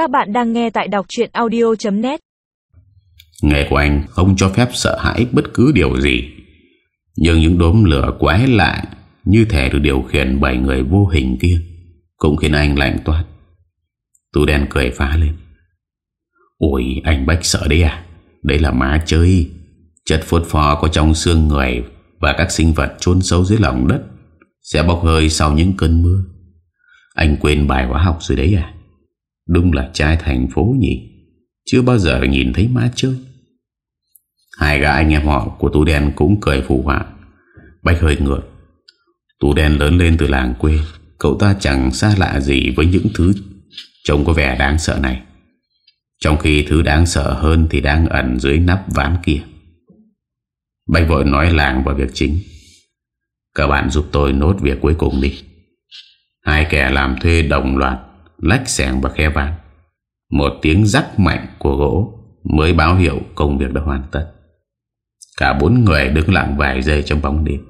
Các bạn đang nghe tại đọc chuyện audio.net Nghề của anh không cho phép sợ hãi bất cứ điều gì. Nhưng những đốm lửa quái lạ Như thể được điều khiển bởi người vô hình kia Cũng khiến anh lạnh toát. Tu đen cười phá lên. Ôi, anh Bách sợ đấy à? Đấy là má chơi. Chất phốt phò có trong xương người Và các sinh vật chôn sâu dưới lòng đất Sẽ bốc hơi sau những cơn mưa. Anh quên bài hóa học rồi đấy à? Đúng là trai thành phố nhỉ. Chưa bao giờ nhìn thấy má chơi. Hai gã anh em họ của tú đen cũng cười phụ họa. Bách hơi ngược. Tú đen lớn lên từ làng quê. Cậu ta chẳng xa lạ gì với những thứ Trông có vẻ đáng sợ này. Trong khi thứ đáng sợ hơn Thì đang ẩn dưới nắp ván kia. Bách vội nói làng vào việc chính. Các bạn giúp tôi nốt việc cuối cùng đi. Hai kẻ làm thuê đồng loạt. Lách sẻng và khe ván. Một tiếng rắc mạnh của gỗ Mới báo hiệu công việc đã hoàn tất. Cả bốn người đứng lặng vài giây trong bóng đêm.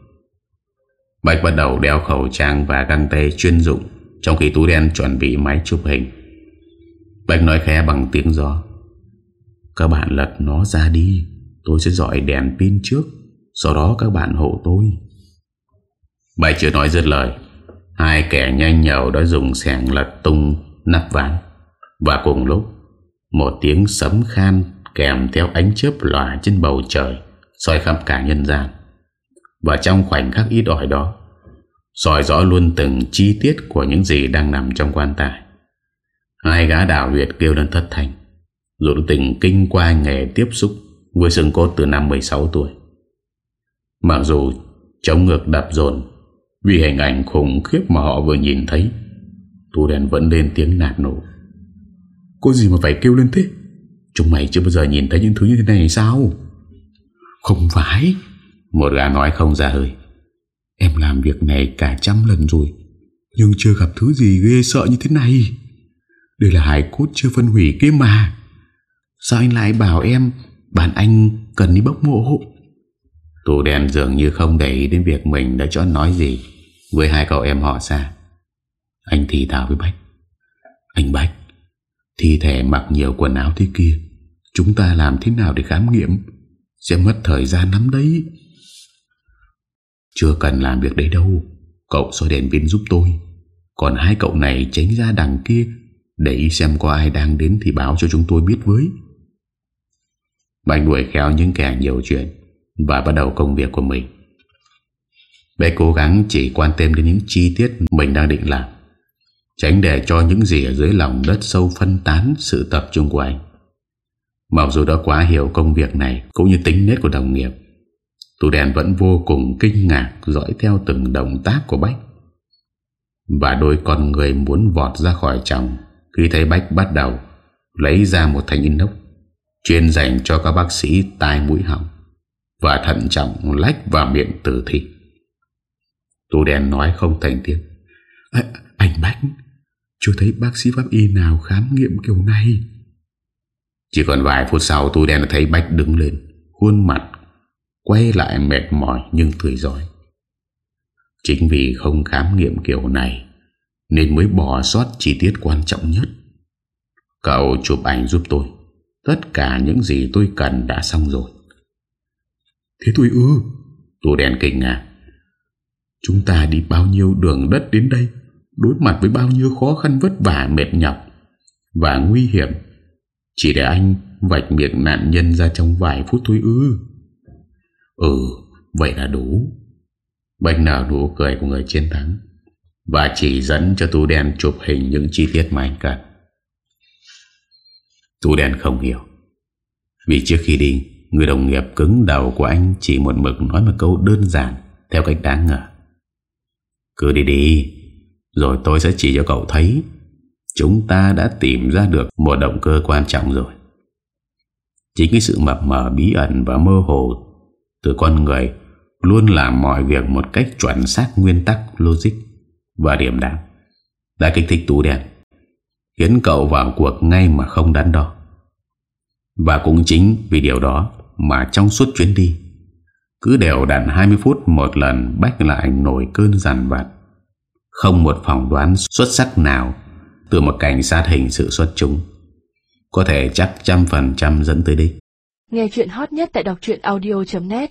Bạch bắt đầu đeo khẩu trang và găng tay chuyên dụng Trong khi tú đen chuẩn bị máy chụp hình. Bạch nói khẽ bằng tiếng gió. Các bạn lật nó ra đi, Tôi sẽ dọi đèn pin trước, Sau đó các bạn hộ tôi. Bạch chưa nói dứt lời, Hai kẻ nhanh nhậu đã dùng sẻng lật tung nắp ván. Và cùng lúc, Một tiếng sấm khan kèm theo ánh chớp lòa trên bầu trời soi khắp cả nhân gian. Và trong khoảnh khắc ít ỏi đó, soi rõ luôn từng chi tiết của những gì đang nằm trong quan tài. Hai gã đảo huyệt kêu lên thất thành Dù tình kinh qua nghề tiếp xúc Với xương cốt từ năm 16 tuổi. Mặc dù chống ngược đập dồn, Vì hình ảnh khủng khiếp mà họ vừa nhìn thấy Tu đèn vẫn lên tiếng nạt nổ. Có gì mà phải kêu lên thế? Chúng mày chưa bao giờ nhìn thấy những thứ như thế này sao? Không phải Một gà nói không ra hơi. Em làm việc này cả trăm lần rồi, Nhưng chưa gặp thứ gì ghê sợ như thế này. Đây là hải cốt chưa phân hủy kia mà. Sao anh lại bảo em, Bạn anh cần đi bốc mộ Tù đen dường như không để ý đến việc mình đã cho nói gì. Với hai cậu em họ xa anh thì thảo với Bách. Anh Bách, Thi thể mặc nhiều quần áo thế kia, Chúng ta làm thế nào để khám nghiệm? Sẽ mất thời gian lắm đấy. Chưa cần làm việc đấy đâu, Cậu soi đèn pin giúp tôi. Còn hai cậu này tránh ra đằng kia, Để ý xem có ai đang đến Thì báo cho chúng tôi biết với. Bạch đuổi khéo những kẻ nhiều chuyện Và bắt đầu công việc của mình. Bé cố gắng chỉ quan tâm đến những chi tiết Mình đang định làm. Tránh để cho những gì ở dưới lòng đất sâu phân tán sự tập trung của anh. Mặc dù đã quá hiểu công việc này Cũng như tính nết của đồng nghiệp Tù đèn vẫn vô cùng kinh ngạc Dõi theo từng động tác của Bách. Và đôi con người muốn vọt ra khỏi chồng Khi thấy Bách bắt đầu Lấy ra một thanh inox Chuyên dành cho các bác sĩ tai mũi họng Và thận trọng lách vào miệng tử thi. Tù đèn nói không thành tiếng. À, Anh Bách chưa thấy bác sĩ pháp y nào khám nghiệm kiểu này. Chỉ còn vài phút sau tôi đen thấy Bách đứng lên Khuôn mặt Quay lại mệt mỏi nhưng tươi giỏi Chính vì không khám nghiệm kiểu này Nên mới bỏ sót chi tiết quan trọng nhất. Cậu chụp ảnh giúp tôi. Tất cả những gì tôi cần đã xong rồi. Thế tôi ư? Tôi đèn kinh ngạc Chúng ta đi bao nhiêu đường đất đến đây đối mặt với bao nhiêu khó khăn vất vả, mệt nhọc và nguy hiểm, chỉ để anh vạch miệng nạn nhân ra trong vài phút thôi ư. Ừ vậy là đủ. Bạch nở nụ cười của người chiến thắng và chỉ dẫn cho tu đen chụp hình những chi tiết mà anh cần. Tu đen không hiểu, vì trước khi đi, người đồng nghiệp cứng đầu của anh chỉ một mực nói một câu đơn giản, theo cách đáng ngờ. Cứ đi đi rồi tôi sẽ chỉ cho cậu thấy Chúng ta đã tìm ra được Một động cơ quan trọng rồi. Chính cái sự mập mờ bí ẩn Và mơ hồ Từ con người Luôn làm mọi việc một cách chuẩn xác Nguyên tắc, logic Và điểm đạm Đã kích thích tú đèn Khiến cậu vào cuộc ngay mà không đắn đo. Và cũng chính vì điều đó Mà trong suốt chuyến đi Cứ đều đặn 20 phút một lần Bách lại nổi cơn giàn vặt không một phỏng đoán xuất sắc nào Từ một cảnh sát hình sự xuất chúng có thể chắc trăm phần trăm dẫn tới đích. Nghe chuyện hot nhất tại đọc audio.net